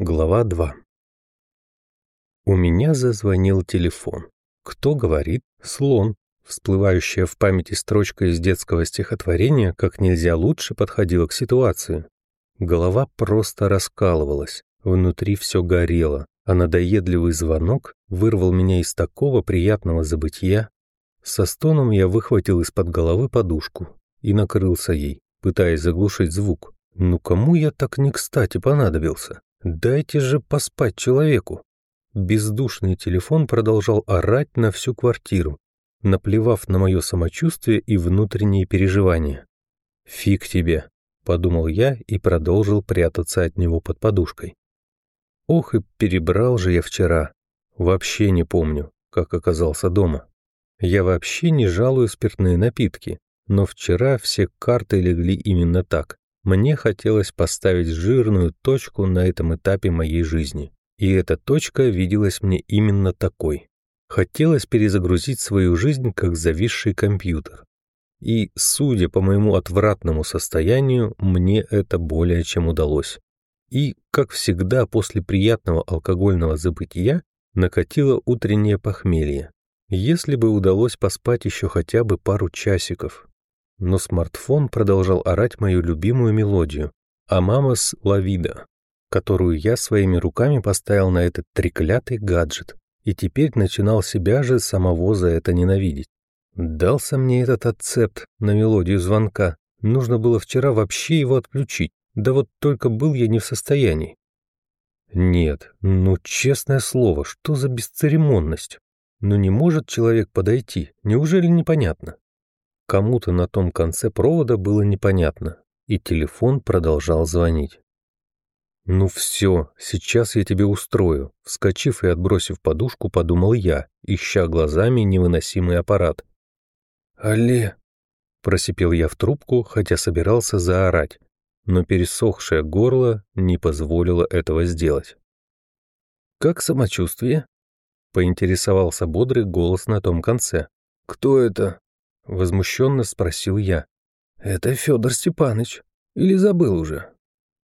Глава 2 У меня зазвонил телефон. Кто говорит? Слон. Всплывающая в памяти строчка из детского стихотворения как нельзя лучше подходила к ситуации. Голова просто раскалывалась, внутри все горело, а надоедливый звонок вырвал меня из такого приятного забытия. Со стоном я выхватил из-под головы подушку и накрылся ей, пытаясь заглушить звук. Ну кому я так не кстати понадобился? Дайте же поспать человеку. Бездушный телефон продолжал орать на всю квартиру, наплевав на мое самочувствие и внутренние переживания. «Фиг тебе», — подумал я и продолжил прятаться от него под подушкой. Ох, и перебрал же я вчера. Вообще не помню, как оказался дома. Я вообще не жалую спиртные напитки, но вчера все карты легли именно так. Мне хотелось поставить жирную точку на этом этапе моей жизни. И эта точка виделась мне именно такой. Хотелось перезагрузить свою жизнь как зависший компьютер. И, судя по моему отвратному состоянию, мне это более чем удалось. И, как всегда, после приятного алкогольного забытия накатило утреннее похмелье. Если бы удалось поспать еще хотя бы пару часиков, но смартфон продолжал орать мою любимую мелодию «Амамас Лавида», которую я своими руками поставил на этот треклятый гаджет и теперь начинал себя же самого за это ненавидеть. Дался мне этот отцепт на мелодию звонка. Нужно было вчера вообще его отключить. Да вот только был я не в состоянии. Нет, ну честное слово, что за бесцеремонность? Ну не может человек подойти, неужели непонятно? Кому-то на том конце провода было непонятно, и телефон продолжал звонить. «Ну все, сейчас я тебе устрою», — вскочив и отбросив подушку, подумал я, ища глазами невыносимый аппарат. «Алле!» — просипел я в трубку, хотя собирался заорать, но пересохшее горло не позволило этого сделать. «Как самочувствие?» — поинтересовался бодрый голос на том конце. «Кто это?» Возмущенно спросил я. «Это Федор Степаныч. Или забыл уже?»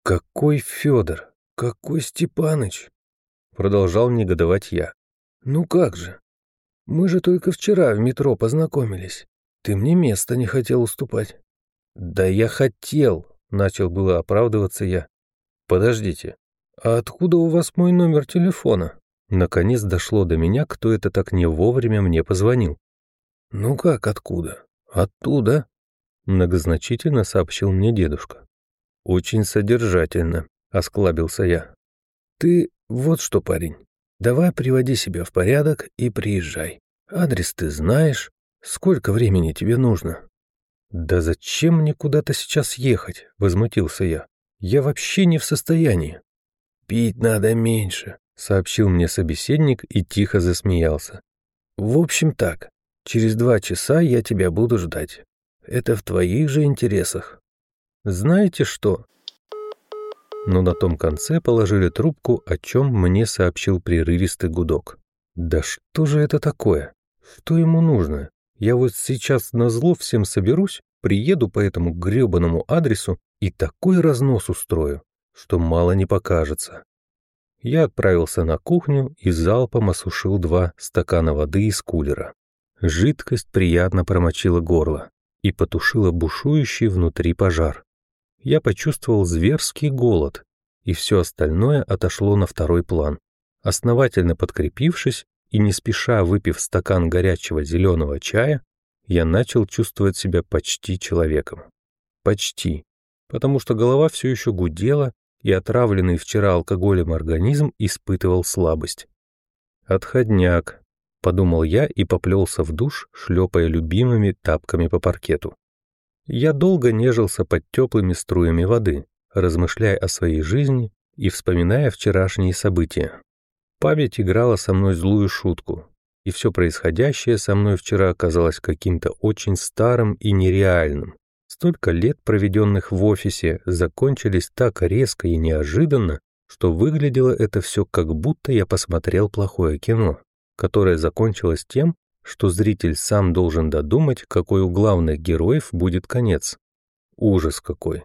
«Какой Федор? Какой Степаныч?» Продолжал негодовать я. «Ну как же? Мы же только вчера в метро познакомились. Ты мне место не хотел уступать». «Да я хотел», — начал было оправдываться я. «Подождите, а откуда у вас мой номер телефона?» Наконец дошло до меня, кто это так не вовремя мне позвонил. «Ну как откуда?» «Оттуда», — многозначительно сообщил мне дедушка. «Очень содержательно», — осклабился я. «Ты вот что, парень, давай приводи себя в порядок и приезжай. Адрес ты знаешь. Сколько времени тебе нужно?» «Да зачем мне куда-то сейчас ехать?» — возмутился я. «Я вообще не в состоянии». «Пить надо меньше», — сообщил мне собеседник и тихо засмеялся. «В общем так, Через два часа я тебя буду ждать. Это в твоих же интересах. Знаете что? Но на том конце положили трубку, о чем мне сообщил прерывистый гудок. Да что же это такое? Что ему нужно? Я вот сейчас на зло всем соберусь, приеду по этому гребаному адресу и такой разнос устрою, что мало не покажется. Я отправился на кухню и залпом осушил два стакана воды из кулера. Жидкость приятно промочила горло и потушила бушующий внутри пожар. Я почувствовал зверский голод, и все остальное отошло на второй план. Основательно подкрепившись и не спеша выпив стакан горячего зеленого чая, я начал чувствовать себя почти человеком. Почти. Потому что голова все еще гудела, и отравленный вчера алкоголем организм испытывал слабость. Отходняк, подумал я и поплелся в душ, шлепая любимыми тапками по паркету. Я долго нежился под теплыми струями воды, размышляя о своей жизни и вспоминая вчерашние события. Память играла со мной злую шутку, и все происходящее со мной вчера оказалось каким-то очень старым и нереальным. Столько лет, проведенных в офисе, закончились так резко и неожиданно, что выглядело это все как будто я посмотрел плохое кино которая закончилась тем, что зритель сам должен додумать, какой у главных героев будет конец. Ужас какой.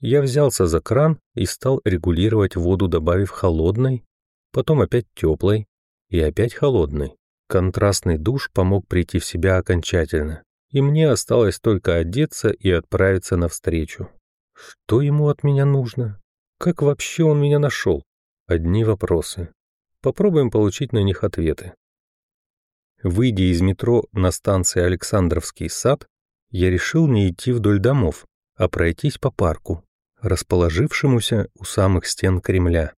Я взялся за кран и стал регулировать воду, добавив холодной, потом опять теплой и опять холодной. Контрастный душ помог прийти в себя окончательно, и мне осталось только одеться и отправиться навстречу. Что ему от меня нужно? Как вообще он меня нашел? Одни вопросы. Попробуем получить на них ответы. Выйдя из метро на станции Александровский сад, я решил не идти вдоль домов, а пройтись по парку, расположившемуся у самых стен Кремля.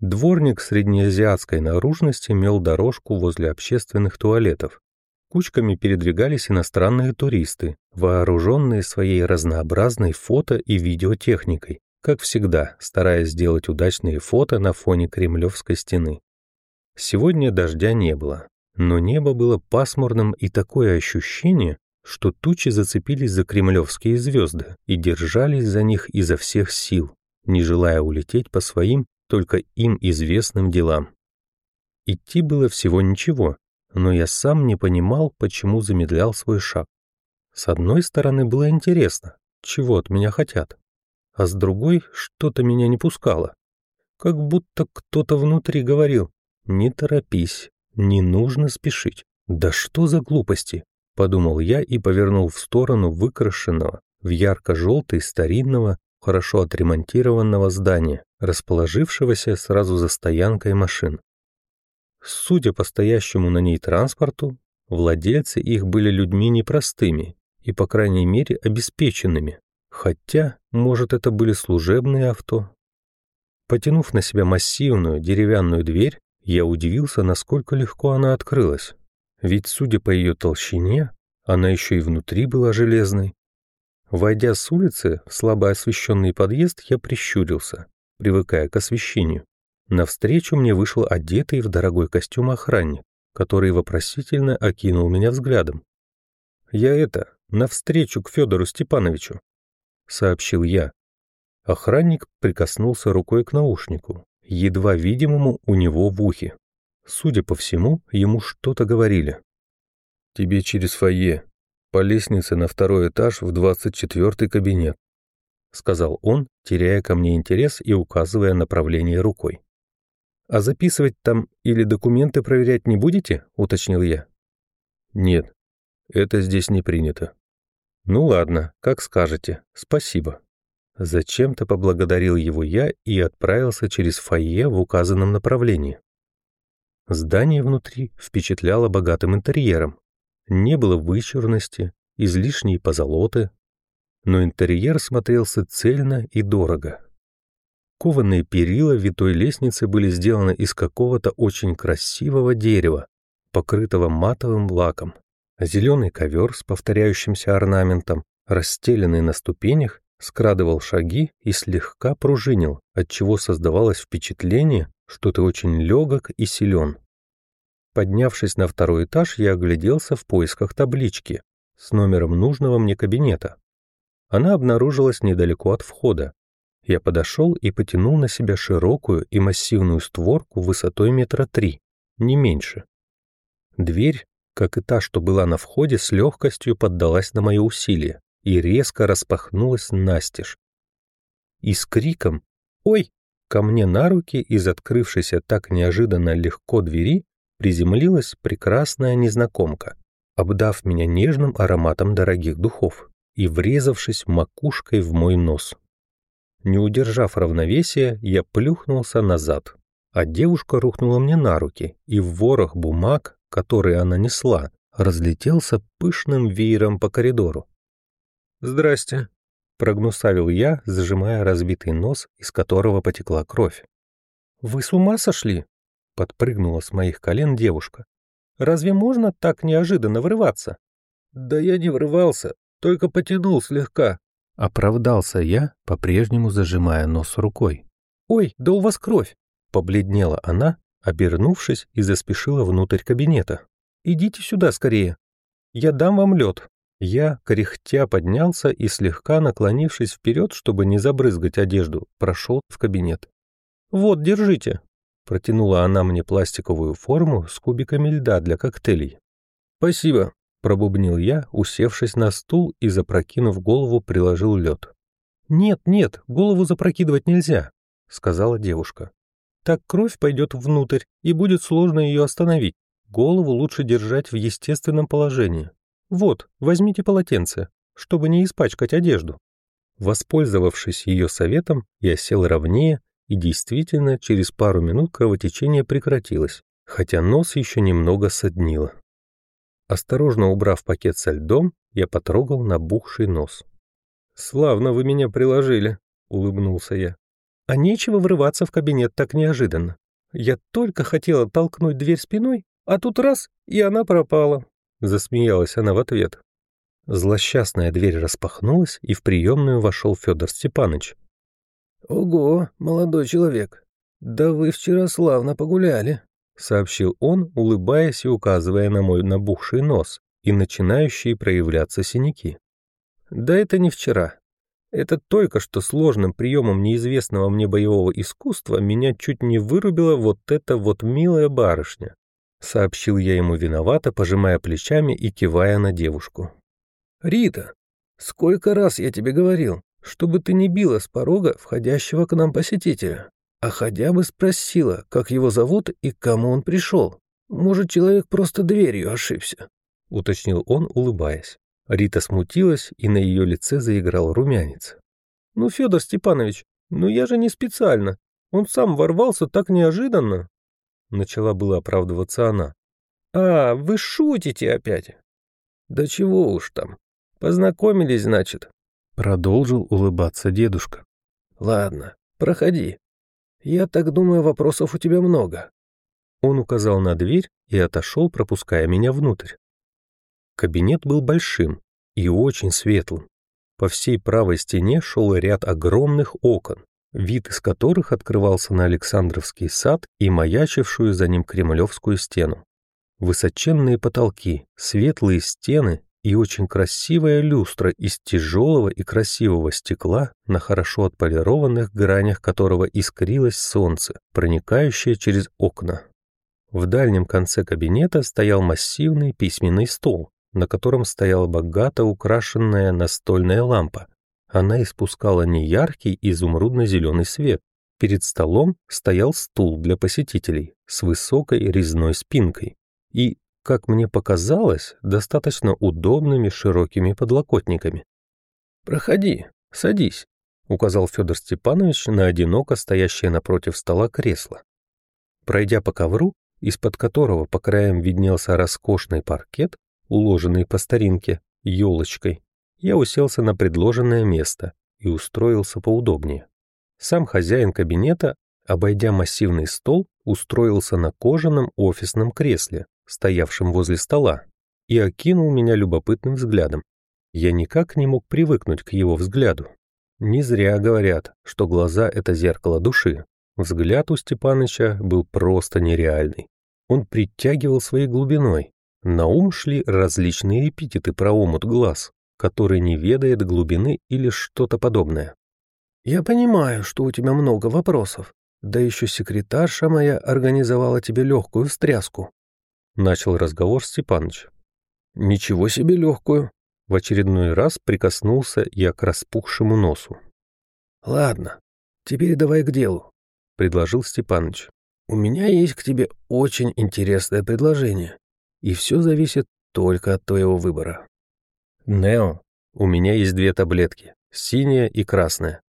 Дворник среднеазиатской наружности мел дорожку возле общественных туалетов. Кучками передвигались иностранные туристы, вооруженные своей разнообразной фото- и видеотехникой, как всегда, стараясь сделать удачные фото на фоне Кремлевской стены. Сегодня дождя не было, но небо было пасмурным и такое ощущение, что тучи зацепились за кремлевские звезды и держались за них изо всех сил, не желая улететь по своим, только им известным делам. Идти было всего ничего, но я сам не понимал, почему замедлял свой шаг. С одной стороны, было интересно, чего от меня хотят, а с другой что-то меня не пускало. Как будто кто-то внутри говорил «Не торопись, не нужно спешить». Да что за глупости? Подумал я и повернул в сторону выкрашенного в ярко-желтый старинного, хорошо отремонтированного здания, расположившегося сразу за стоянкой машин. Судя по стоящему на ней транспорту, владельцы их были людьми непростыми и, по крайней мере, обеспеченными, хотя, может, это были служебные авто. Потянув на себя массивную деревянную дверь, я удивился, насколько легко она открылась. Ведь, судя по ее толщине, она еще и внутри была железной. Войдя с улицы в слабо освещенный подъезд, я прищурился, привыкая к освещению. Навстречу мне вышел одетый в дорогой костюм охранник, который вопросительно окинул меня взглядом. «Я это, навстречу к Федору Степановичу», — сообщил я. Охранник прикоснулся рукой к наушнику, едва видимому у него в ухе. Судя по всему, ему что-то говорили. «Тебе через фойе, по лестнице на второй этаж в двадцать четвертый кабинет», сказал он, теряя ко мне интерес и указывая направление рукой. «А записывать там или документы проверять не будете?» — уточнил я. «Нет, это здесь не принято». «Ну ладно, как скажете. Спасибо». Зачем-то поблагодарил его я и отправился через фойе в указанном направлении. Здание внутри впечатляло богатым интерьером. Не было вычурности, излишней позолоты, но интерьер смотрелся цельно и дорого. Кованые перила витой лестницы были сделаны из какого-то очень красивого дерева, покрытого матовым лаком. Зеленый ковер с повторяющимся орнаментом, расстеленный на ступенях, скрадывал шаги и слегка пружинил, отчего создавалось впечатление, что ты очень легок и силен. Поднявшись на второй этаж, я огляделся в поисках таблички с номером нужного мне кабинета. Она обнаружилась недалеко от входа, я подошел и потянул на себя широкую и массивную створку высотой метра три, не меньше. Дверь, как и та, что была на входе, с легкостью поддалась на мое усилие и резко распахнулась настежь. И с криком «Ой!» ко мне на руки из открывшейся так неожиданно легко двери приземлилась прекрасная незнакомка, обдав меня нежным ароматом дорогих духов и врезавшись макушкой в мой нос. Не удержав равновесия, я плюхнулся назад, а девушка рухнула мне на руки, и в ворох бумаг, которые она несла, разлетелся пышным веером по коридору. «Здрасте», — прогнусавил я, зажимая разбитый нос, из которого потекла кровь. «Вы с ума сошли?» — подпрыгнула с моих колен девушка. «Разве можно так неожиданно врываться?» «Да я не врывался, только потянул слегка», Оправдался я, по-прежнему зажимая нос рукой. «Ой, да у вас кровь!» Побледнела она, обернувшись и заспешила внутрь кабинета. «Идите сюда скорее. Я дам вам лед». Я, кряхтя, поднялся и, слегка наклонившись вперед, чтобы не забрызгать одежду, прошел в кабинет. «Вот, держите!» Протянула она мне пластиковую форму с кубиками льда для коктейлей. «Спасибо!» Пробубнил я, усевшись на стул и, запрокинув голову, приложил лед. «Нет, нет, голову запрокидывать нельзя», — сказала девушка. «Так кровь пойдет внутрь, и будет сложно ее остановить. Голову лучше держать в естественном положении. Вот, возьмите полотенце, чтобы не испачкать одежду». Воспользовавшись ее советом, я сел ровнее, и действительно, через пару минут кровотечение прекратилось, хотя нос еще немного соднило. Осторожно убрав пакет со льдом, я потрогал набухший нос. «Славно вы меня приложили», — улыбнулся я. «А нечего врываться в кабинет так неожиданно. Я только хотела толкнуть дверь спиной, а тут раз, и она пропала», — засмеялась она в ответ. Злосчастная дверь распахнулась, и в приемную вошел Федор Степанович. «Ого, молодой человек, да вы вчера славно погуляли», — сообщил он, улыбаясь и указывая на мой набухший нос и начинающие проявляться синяки. Да это не вчера. Это только что сложным приемом неизвестного мне боевого искусства меня чуть не вырубила вот эта вот милая барышня. Сообщил я ему виновато, пожимая плечами и кивая на девушку. «Рита, сколько раз я тебе говорил, чтобы ты не била с порога входящего к нам посетителя, а хотя бы спросила, как его зовут и к кому он пришел. Может, человек просто дверью ошибся», — уточнил он, улыбаясь. Рита смутилась, и на ее лице заиграл румянец. «Ну, Федор Степанович, ну я же не специально. Он сам ворвался так неожиданно». Начала было оправдываться она. «А, вы шутите опять?» «Да чего уж там. Познакомились, значит?» Продолжил улыбаться дедушка. «Ладно, проходи. Я так думаю, вопросов у тебя много». Он указал на дверь и отошел, пропуская меня внутрь. Кабинет был большим и очень светлым. По всей правой стене шел ряд огромных окон, вид из которых открывался на Александровский сад и маячившую за ним Кремлевскую стену. Высоченные потолки, светлые стены и очень красивая люстра из тяжелого и красивого стекла, на хорошо отполированных гранях которого искрилось солнце, проникающее через окна. В дальнем конце кабинета стоял массивный письменный стол, на котором стояла богато украшенная настольная лампа. Она испускала неяркий изумрудно-зеленый свет. Перед столом стоял стул для посетителей с высокой резной спинкой и, как мне показалось, достаточно удобными широкими подлокотниками. «Проходи, садись», — указал Федор Степанович на одиноко стоящее напротив стола кресло. Пройдя по ковру, из-под которого по краям виднелся роскошный паркет, уложенный по старинке, елочкой, я уселся на предложенное место и устроился поудобнее. Сам хозяин кабинета, обойдя массивный стол, устроился на кожаном офисном кресле, стоявшем возле стола, и окинул меня любопытным взглядом. Я никак не мог привыкнуть к его взгляду. Не зря говорят, что глаза — это зеркало души. Взгляд у Степаныча был просто нереальный. Он притягивал своей глубиной, на ум шли различные эпитеты про омут глаз, который не ведает глубины или что-то подобное. «Я понимаю, что у тебя много вопросов, да еще секретарша моя организовала тебе легкую встряску», начал разговор Степаныч. «Ничего себе легкую!» В очередной раз прикоснулся я к распухшему носу. «Ладно, теперь давай к делу», — предложил Степаныч. «У меня есть к тебе очень интересное предложение и все зависит только от твоего выбора. Нео, у меня есть две таблетки, синяя и красная.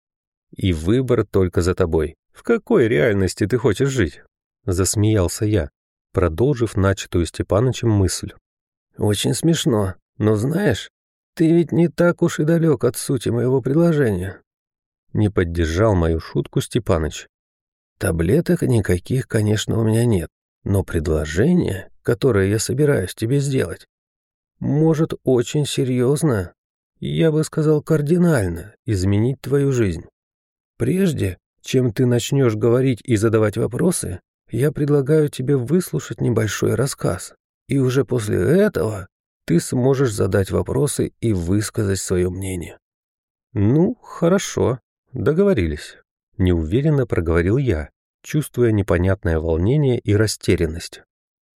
И выбор только за тобой. В какой реальности ты хочешь жить? Засмеялся я, продолжив начатую Степанычем мысль. Очень смешно, но знаешь, ты ведь не так уж и далек от сути моего предложения. Не поддержал мою шутку Степаныч. Таблеток никаких, конечно, у меня нет, но предложение которое я собираюсь тебе сделать, может очень серьезно, я бы сказал кардинально, изменить твою жизнь. Прежде, чем ты начнешь говорить и задавать вопросы, я предлагаю тебе выслушать небольшой рассказ, и уже после этого ты сможешь задать вопросы и высказать свое мнение. Ну, хорошо, договорились. Неуверенно проговорил я, чувствуя непонятное волнение и растерянность.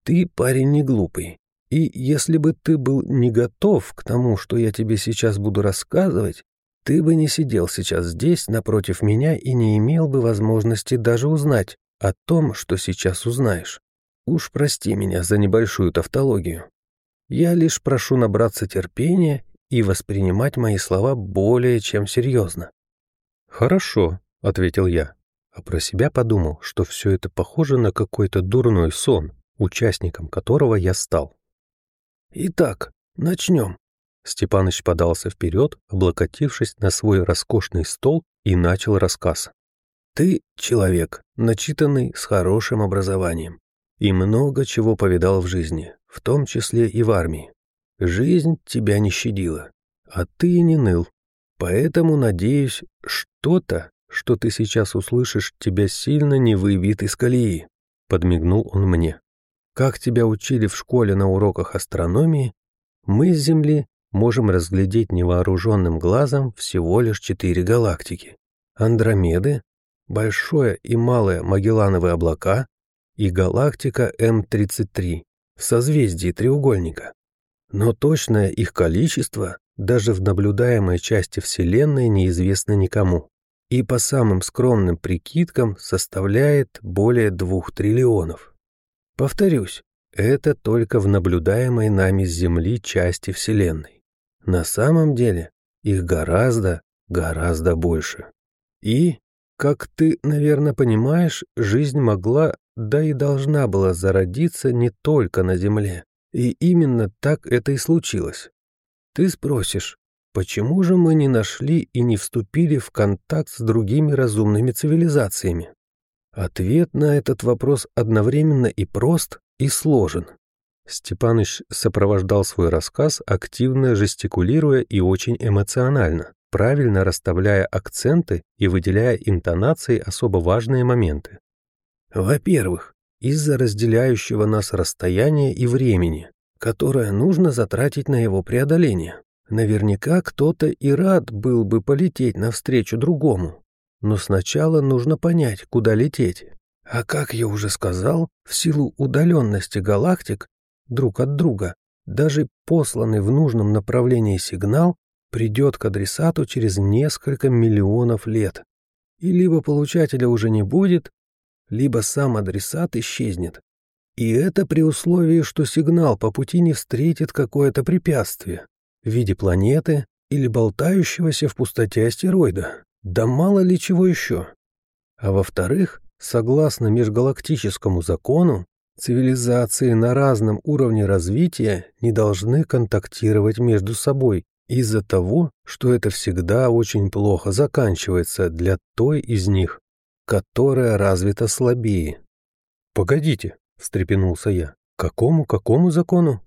Ты парень не глупый. И если бы ты был не готов к тому, что я тебе сейчас буду рассказывать, ты бы не сидел сейчас здесь напротив меня и не имел бы возможности даже узнать о том, что сейчас узнаешь. Уж прости меня за небольшую тавтологию. Я лишь прошу набраться терпения и воспринимать мои слова более чем серьезно. «Хорошо», — ответил я, а про себя подумал, что все это похоже на какой-то дурной сон, участником которого я стал. «Итак, начнем». Степаныч подался вперед, облокотившись на свой роскошный стол и начал рассказ. «Ты человек, начитанный, с хорошим образованием, и много чего повидал в жизни, в том числе и в армии. Жизнь тебя не щадила, а ты и не ныл. Поэтому, надеюсь, что-то, что ты сейчас услышишь, тебя сильно не выбьет из колеи», — подмигнул он мне. «Как тебя учили в школе на уроках астрономии, мы с Земли можем разглядеть невооруженным глазом всего лишь четыре галактики. Андромеды, Большое и Малое Магеллановые облака и галактика М33 в созвездии треугольника. Но точное их количество даже в наблюдаемой части Вселенной неизвестно никому и по самым скромным прикидкам составляет более двух триллионов. Повторюсь, это только в наблюдаемой нами с Земли части Вселенной. На самом деле их гораздо, гораздо больше. И, как ты, наверное, понимаешь, жизнь могла, да и должна была зародиться не только на Земле. И именно так это и случилось. Ты спросишь, почему же мы не нашли и не вступили в контакт с другими разумными цивилизациями? Ответ на этот вопрос одновременно и прост, и сложен. Степаныч сопровождал свой рассказ, активно жестикулируя и очень эмоционально, правильно расставляя акценты и выделяя интонацией особо важные моменты. Во-первых, из-за разделяющего нас расстояния и времени, которое нужно затратить на его преодоление. Наверняка кто-то и рад был бы полететь навстречу другому, но сначала нужно понять, куда лететь. А как я уже сказал, в силу удаленности галактик друг от друга, даже посланный в нужном направлении сигнал придет к адресату через несколько миллионов лет. И либо получателя уже не будет, либо сам адресат исчезнет. И это при условии, что сигнал по пути не встретит какое-то препятствие в виде планеты или болтающегося в пустоте астероида, да мало ли чего еще. А во-вторых, согласно межгалактическому закону, цивилизации на разном уровне развития не должны контактировать между собой из-за того, что это всегда очень плохо заканчивается для той из них, которая развита слабее. «Погодите», — встрепенулся я, — «какому-какому закону?»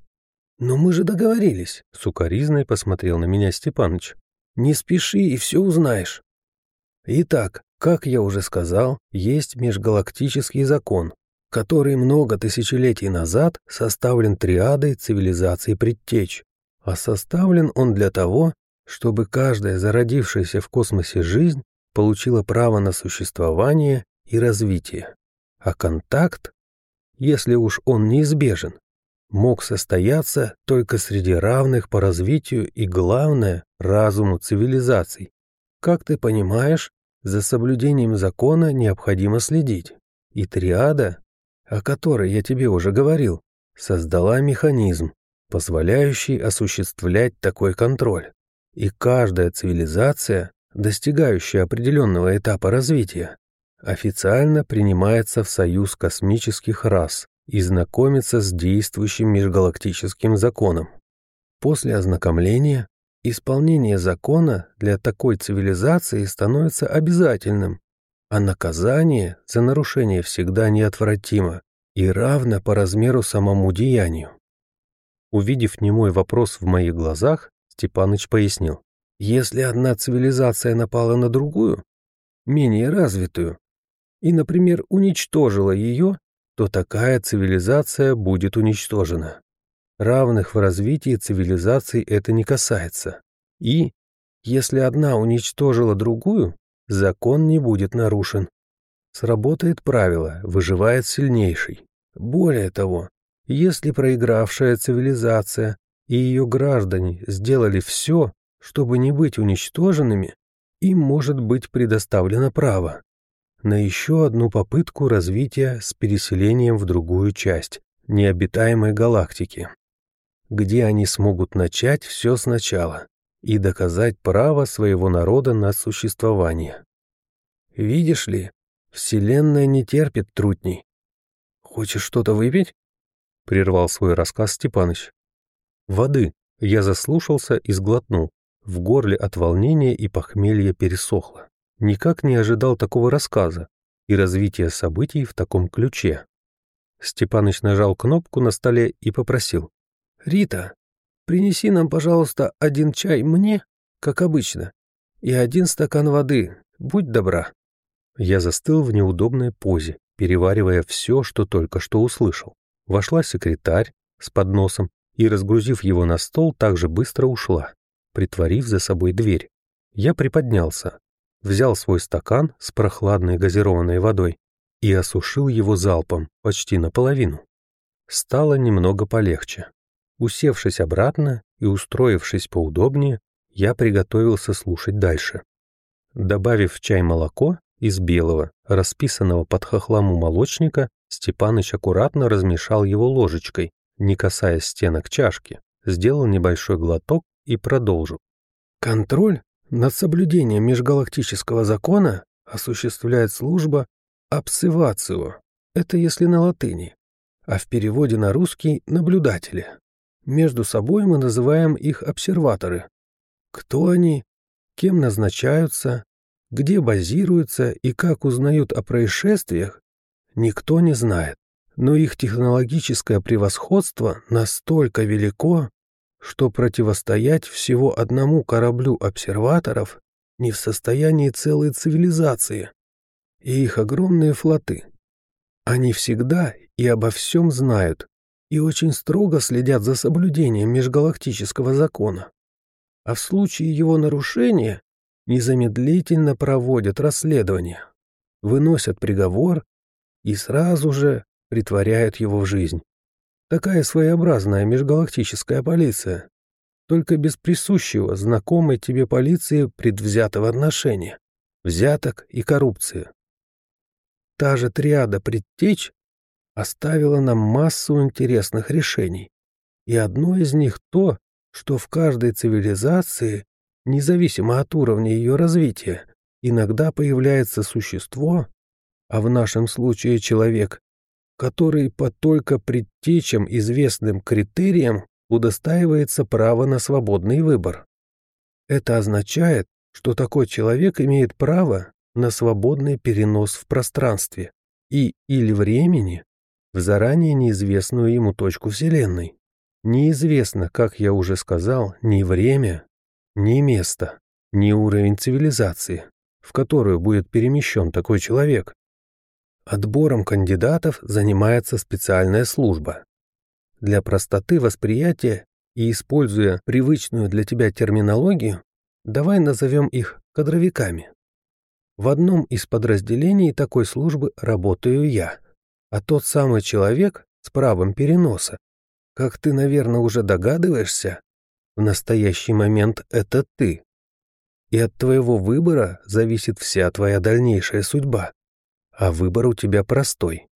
«Но мы же договорились», — сукоризной посмотрел на меня Степаныч. «Не спеши и все узнаешь». Итак, как я уже сказал, есть межгалактический закон, который много тысячелетий назад составлен триадой цивилизации предтеч. А составлен он для того, чтобы каждая зародившаяся в космосе жизнь получила право на существование и развитие. А контакт, если уж он неизбежен, мог состояться только среди равных по развитию и, главное, разуму цивилизаций. Как ты понимаешь, за соблюдением закона необходимо следить. И триада, о которой я тебе уже говорил, создала механизм, позволяющий осуществлять такой контроль. И каждая цивилизация достигающая определенного этапа развития, официально принимается в Союз космических рас и знакомится с действующим межгалактическим законом. После ознакомления исполнение закона для такой цивилизации становится обязательным, а наказание за нарушение всегда неотвратимо и равно по размеру самому деянию. Увидев немой вопрос в моих глазах, Степаныч пояснил. Если одна цивилизация напала на другую, менее развитую, и, например, уничтожила ее, то такая цивилизация будет уничтожена. Равных в развитии цивилизаций это не касается. И, если одна уничтожила другую, закон не будет нарушен. Сработает правило «выживает сильнейший». Более того, если проигравшая цивилизация и ее граждане сделали все, чтобы не быть уничтоженными, им может быть предоставлено право на еще одну попытку развития с переселением в другую часть необитаемой галактики, где они смогут начать все сначала и доказать право своего народа на существование. Видишь ли, Вселенная не терпит трутней. Хочешь что-то выпить? Прервал свой рассказ Степаныч. Воды. Я заслушался и сглотнул. В горле от волнения и похмелья пересохло. Никак не ожидал такого рассказа и развития событий в таком ключе. Степаныч нажал кнопку на столе и попросил. «Рита, принеси нам, пожалуйста, один чай мне, как обычно, и один стакан воды, будь добра». Я застыл в неудобной позе, переваривая все, что только что услышал. Вошла секретарь с подносом и, разгрузив его на стол, также быстро ушла, притворив за собой дверь. Я приподнялся, взял свой стакан с прохладной газированной водой и осушил его залпом, почти наполовину. Стало немного полегче. Усевшись обратно и устроившись поудобнее, я приготовился слушать дальше. Добавив в чай молоко из белого, расписанного под хохлому молочника, Степаныч аккуратно размешал его ложечкой, не касаясь стенок чашки, сделал небольшой глоток и продолжил. Контроль над соблюдением межгалактического закона осуществляет служба обсевацио. Это если на латыни. А в переводе на русский – наблюдатели. Между собой мы называем их обсерваторы. Кто они, кем назначаются, где базируются и как узнают о происшествиях, никто не знает. Но их технологическое превосходство настолько велико, что противостоять всего одному кораблю обсерваторов не в состоянии целой цивилизации и их огромные флоты. Они всегда и обо всем знают и очень строго следят за соблюдением межгалактического закона. А в случае его нарушения незамедлительно проводят расследование, выносят приговор и сразу же притворяют его в жизнь. Такая своеобразная межгалактическая полиция, только без присущего знакомой тебе полиции предвзятого отношения, взяток и коррупции. Та же триада предтеч оставила нам массу интересных решений, и одно из них то, что в каждой цивилизации, независимо от уровня ее развития, иногда появляется существо, а в нашем случае человек, который по только предтечам известным критериям удостаивается права на свободный выбор. Это означает, что такой человек имеет право на свободный перенос в пространстве и или времени в заранее неизвестную ему точку Вселенной. Неизвестно, как я уже сказал, ни время, ни место, ни уровень цивилизации, в которую будет перемещен такой человек. Отбором кандидатов занимается специальная служба. Для простоты восприятия и используя привычную для тебя терминологию, давай назовем их кадровиками. В одном из подразделений такой службы работаю я, а тот самый человек с правом переноса, как ты, наверное, уже догадываешься, в настоящий момент это ты. И от твоего выбора зависит вся твоя дальнейшая судьба. А выбор у тебя простой.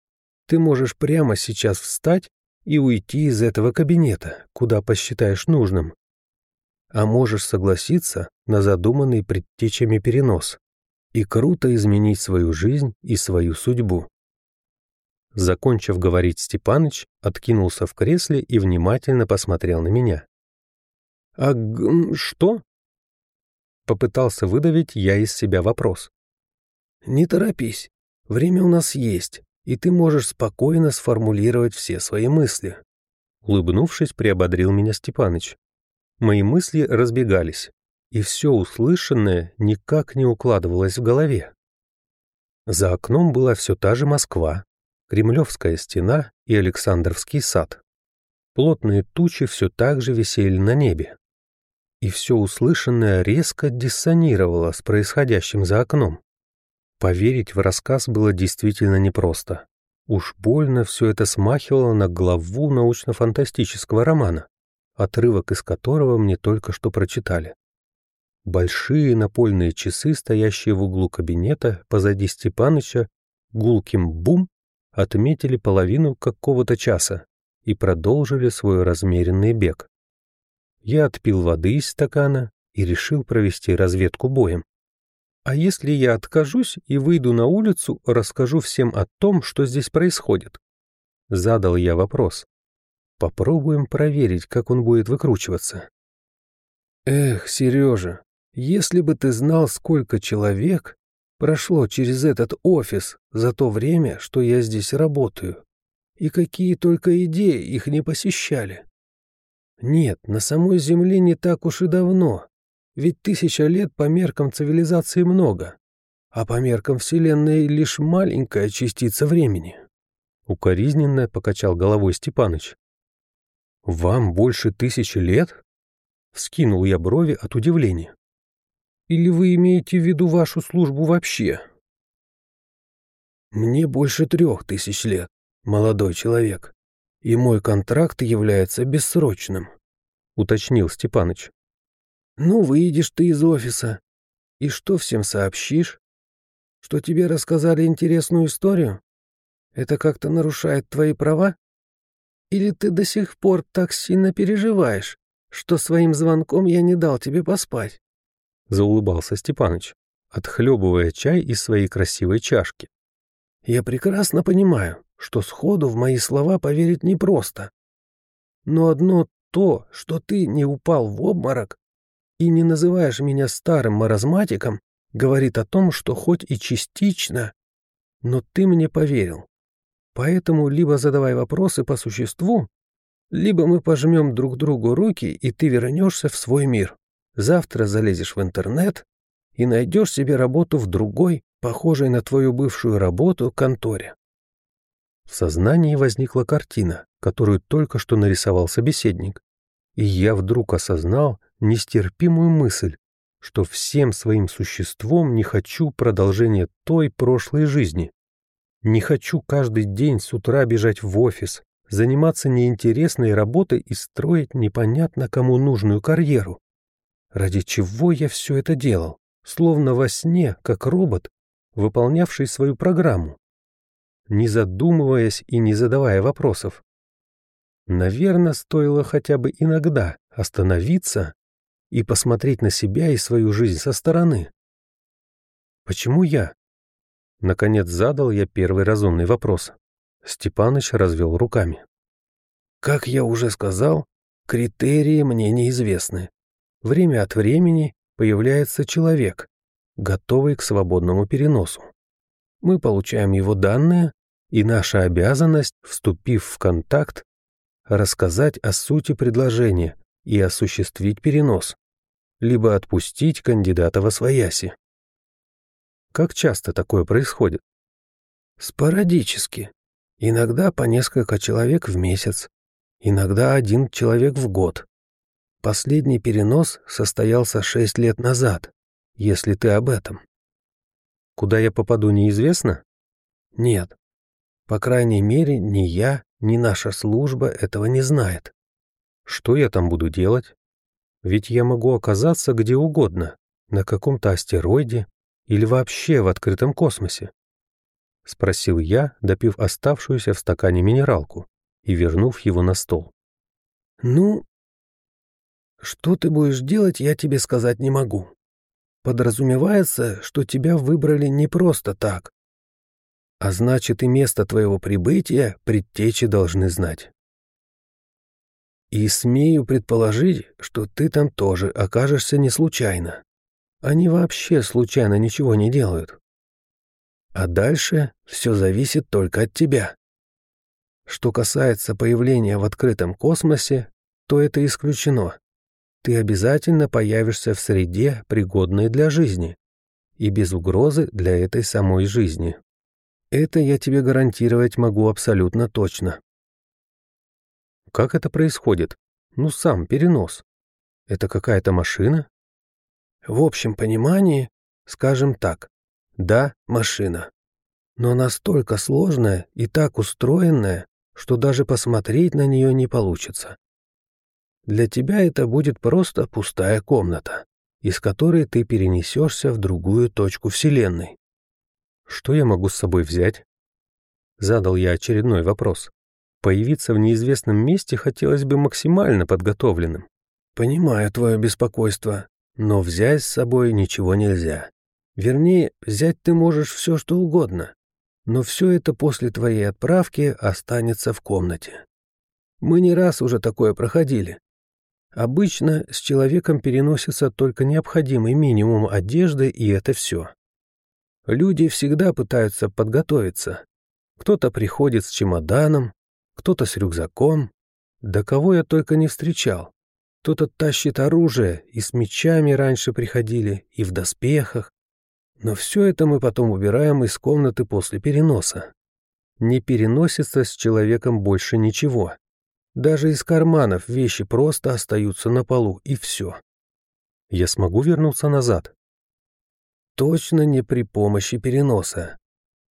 Ты можешь прямо сейчас встать и уйти из этого кабинета, куда посчитаешь нужным. А можешь согласиться на задуманный предтечами перенос и круто изменить свою жизнь и свою судьбу. Закончив говорить Степаныч, откинулся в кресле и внимательно посмотрел на меня. «А что?» Попытался выдавить я из себя вопрос. «Не торопись. Время у нас есть, и ты можешь спокойно сформулировать все свои мысли. Улыбнувшись, приободрил меня Степаныч. Мои мысли разбегались, и все услышанное никак не укладывалось в голове. За окном была все та же Москва, Кремлевская стена и Александровский сад. Плотные тучи все так же висели на небе. И все услышанное резко диссонировало с происходящим за окном. Поверить в рассказ было действительно непросто. Уж больно все это смахивало на главу научно-фантастического романа, отрывок из которого мне только что прочитали. Большие напольные часы, стоящие в углу кабинета позади Степаныча, гулким бум отметили половину какого-то часа и продолжили свой размеренный бег. Я отпил воды из стакана и решил провести разведку боем. А если я откажусь и выйду на улицу, расскажу всем о том, что здесь происходит? Задал я вопрос. Попробуем проверить, как он будет выкручиваться. Эх, Сережа, если бы ты знал, сколько человек прошло через этот офис за то время, что я здесь работаю, и какие только идеи их не посещали. Нет, на самой Земле не так уж и давно, ведь тысяча лет по меркам цивилизации много, а по меркам Вселенной лишь маленькая частица времени. Укоризненно покачал головой Степаныч. «Вам больше тысячи лет?» Вскинул я брови от удивления. «Или вы имеете в виду вашу службу вообще?» «Мне больше трех тысяч лет, молодой человек, и мой контракт является бессрочным», — уточнил Степаныч. «Ну, выйдешь ты из офиса, и что всем сообщишь? Что тебе рассказали интересную историю? Это как-то нарушает твои права? Или ты до сих пор так сильно переживаешь, что своим звонком я не дал тебе поспать?» Заулыбался Степаныч, отхлебывая чай из своей красивой чашки. «Я прекрасно понимаю, что сходу в мои слова поверить непросто. Но одно то, что ты не упал в обморок и не называешь меня старым маразматиком, говорит о том, что хоть и частично, но ты мне поверил. Поэтому либо задавай вопросы по существу, либо мы пожмем друг другу руки, и ты вернешься в свой мир. Завтра залезешь в интернет и найдешь себе работу в другой, похожей на твою бывшую работу, конторе. В сознании возникла картина, которую только что нарисовал собеседник, и я вдруг осознал нестерпимую мысль, что всем своим существом не хочу продолжения той прошлой жизни, не хочу каждый день с утра бежать в офис, заниматься неинтересной работой и строить непонятно кому нужную карьеру. Ради чего я все это делал? Словно во сне, как робот, выполнявший свою программу, не задумываясь и не задавая вопросов. Наверное, стоило хотя бы иногда остановиться и посмотреть на себя и свою жизнь со стороны. Почему я? Наконец задал я первый разумный вопрос. Степаныч развел руками. Как я уже сказал, критерии мне неизвестны. Время от времени появляется человек, готовый к свободному переносу. Мы получаем его данные, и наша обязанность, вступив в контакт, рассказать о сути предложения и осуществить перенос, либо отпустить кандидата во свояси. Как часто такое происходит? Спорадически. Иногда по несколько человек в месяц, иногда один человек в год. Последний перенос состоялся шесть лет назад, если ты об этом. Куда я попаду, неизвестно? Нет. По крайней мере, ни я, ни наша служба этого не знает. Что я там буду делать? Ведь я могу оказаться где угодно, на каком-то астероиде, или вообще в открытом космосе? Спросил я, допив оставшуюся в стакане минералку и вернув его на стол. Ну, что ты будешь делать, я тебе сказать не могу. Подразумевается, что тебя выбрали не просто так. А значит, и место твоего прибытия предтечи должны знать. И смею предположить, что ты там тоже окажешься не случайно. Они вообще случайно ничего не делают. А дальше все зависит только от тебя. Что касается появления в открытом космосе, то это исключено. Ты обязательно появишься в среде, пригодной для жизни, и без угрозы для этой самой жизни. Это я тебе гарантировать могу абсолютно точно. Как это происходит? Ну, сам перенос. Это какая-то машина? В общем понимании, скажем так, да, машина. Но настолько сложная и так устроенная, что даже посмотреть на нее не получится. Для тебя это будет просто пустая комната. из которой ты перенесешься в другую точку Вселенной. Что я могу с собой взять? Задал я очередной вопрос. Появиться в неизвестном месте хотелось бы максимально подготовленным. Понимаю твое беспокойство, но взять с собой ничего нельзя. Вернее, взять ты можешь все, что угодно. Но все это после твоей отправки останется в комнате. Мы не раз уже такое проходили. Обычно с человеком переносится только необходимый минимум одежды, и это все. Люди всегда пытаются подготовиться. Кто-то приходит с чемоданом, кто-то с рюкзаком. Да кого я только не встречал. Кто-то тащит оружие, и с мечами раньше приходили, и в доспехах. Но все это мы потом убираем из комнаты после переноса. Не переносится с человеком больше ничего. Даже из карманов вещи просто остаются на полу, и все. Я смогу вернуться назад? Точно не при помощи переноса.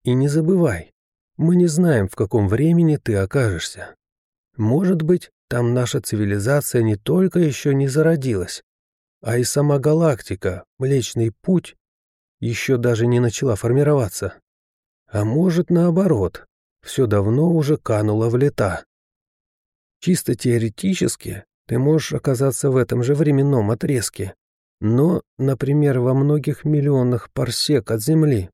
И не забывай, мы не знаем, в каком времени ты окажешься. Может быть, там наша цивилизация не только еще не зародилась, а и сама галактика, Млечный Путь, еще даже не начала формироваться. А может, наоборот, все давно уже кануло в лета. Чисто теоретически ты можешь оказаться в этом же временном отрезке, но, например, во многих миллионах парсек от Земли.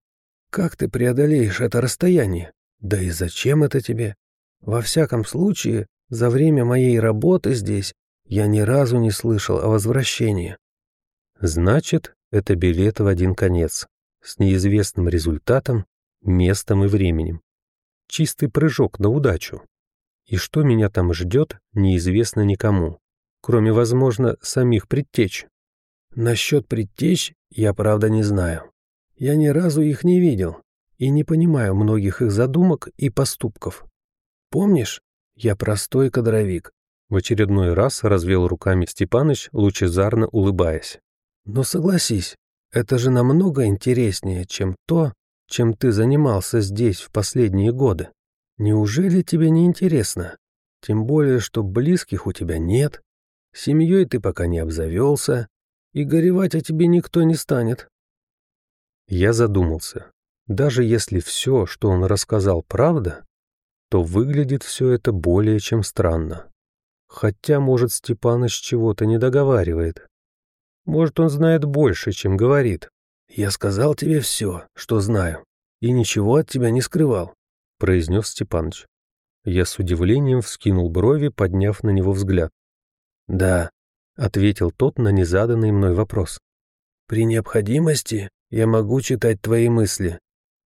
Как ты преодолеешь это расстояние? Да и зачем это тебе? Во всяком случае, за время моей работы здесь я ни разу не слышал о возвращении. Значит, это билет в один конец, с неизвестным результатом, местом и временем. Чистый прыжок на удачу. И что меня там ждет, неизвестно никому, кроме, возможно, самих предтеч. Насчет предтеч я, правда, не знаю. Я ни разу их не видел и не понимаю многих их задумок и поступков. Помнишь, я простой кадровик. В очередной раз развел руками Степаныч, лучезарно улыбаясь. Но согласись, это же намного интереснее, чем то, чем ты занимался здесь в последние годы. Неужели тебе не интересно? Тем более, что близких у тебя нет, семьей ты пока не обзавелся, и горевать о тебе никто не станет. Я задумался. Даже если все, что он рассказал, правда, то выглядит все это более чем странно. Хотя, может, Степаныч чего-то не договаривает. Может, он знает больше, чем говорит. «Я сказал тебе все, что знаю, и ничего от тебя не скрывал произнес Степаныч. Я с удивлением вскинул брови, подняв на него взгляд. «Да», — ответил тот на незаданный мной вопрос. «При необходимости я могу читать твои мысли.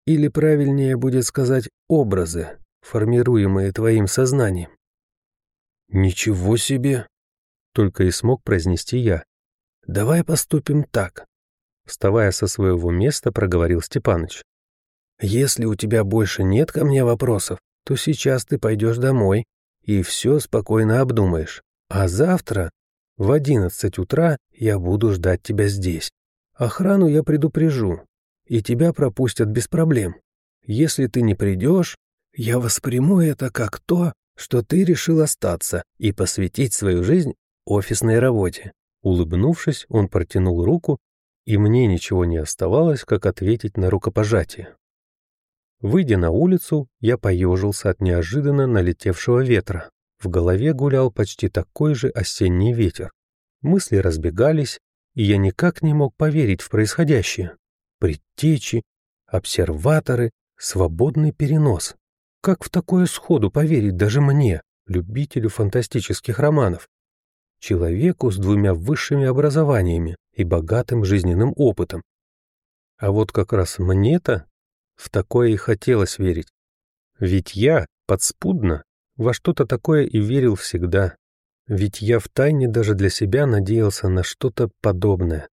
Или правильнее будет сказать образы, формируемые твоим сознанием». «Ничего себе!» — только и смог произнести я. «Давай поступим так», — вставая со своего места, проговорил Степаныч. Если у тебя больше нет ко мне вопросов, то сейчас ты пойдешь домой и все спокойно обдумаешь. А завтра в одиннадцать утра я буду ждать тебя здесь. Охрану я предупрежу, и тебя пропустят без проблем. Если ты не придешь, я восприму это как то, что ты решил остаться и посвятить свою жизнь офисной работе». Улыбнувшись, он протянул руку, и мне ничего не оставалось, как ответить на рукопожатие. Выйдя на улицу, я поежился от неожиданно налетевшего ветра. В голове гулял почти такой же осенний ветер. Мысли разбегались, и я никак не мог поверить в происходящее. Предтечи, обсерваторы, свободный перенос. Как в такое сходу поверить даже мне, любителю фантастических романов? Человеку с двумя высшими образованиями и богатым жизненным опытом. А вот как раз мне-то в такое и хотелось верить. Ведь я, подспудно, во что-то такое и верил всегда. Ведь я втайне даже для себя надеялся на что-то подобное.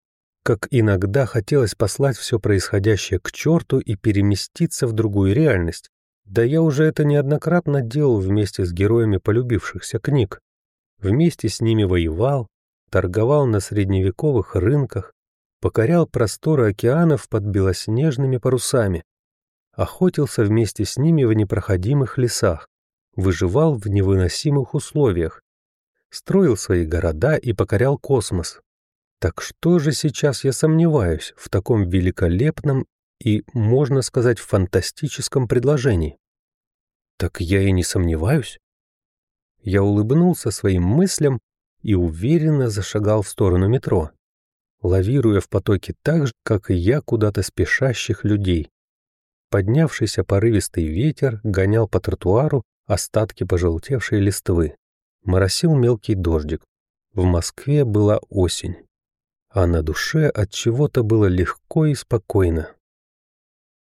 Как иногда хотелось послать все происходящее к черту и переместиться в другую реальность. Да я уже это неоднократно делал вместе с героями полюбившихся книг. Вместе с ними воевал, торговал на средневековых рынках, покорял просторы океанов под белоснежными парусами, охотился вместе с ними в непроходимых лесах, выживал в невыносимых условиях, строил свои города и покорял космос. Так что же сейчас я сомневаюсь в таком великолепном и, можно сказать, фантастическом предложении? Так я и не сомневаюсь. Я улыбнулся своим мыслям и уверенно зашагал в сторону метро, лавируя в потоке так же, как и я куда-то спешащих людей. Поднявшийся порывистый ветер гонял по тротуару остатки пожелтевшей листвы. Моросил мелкий дождик. В Москве была осень, а на душе от чего-то было легко и спокойно.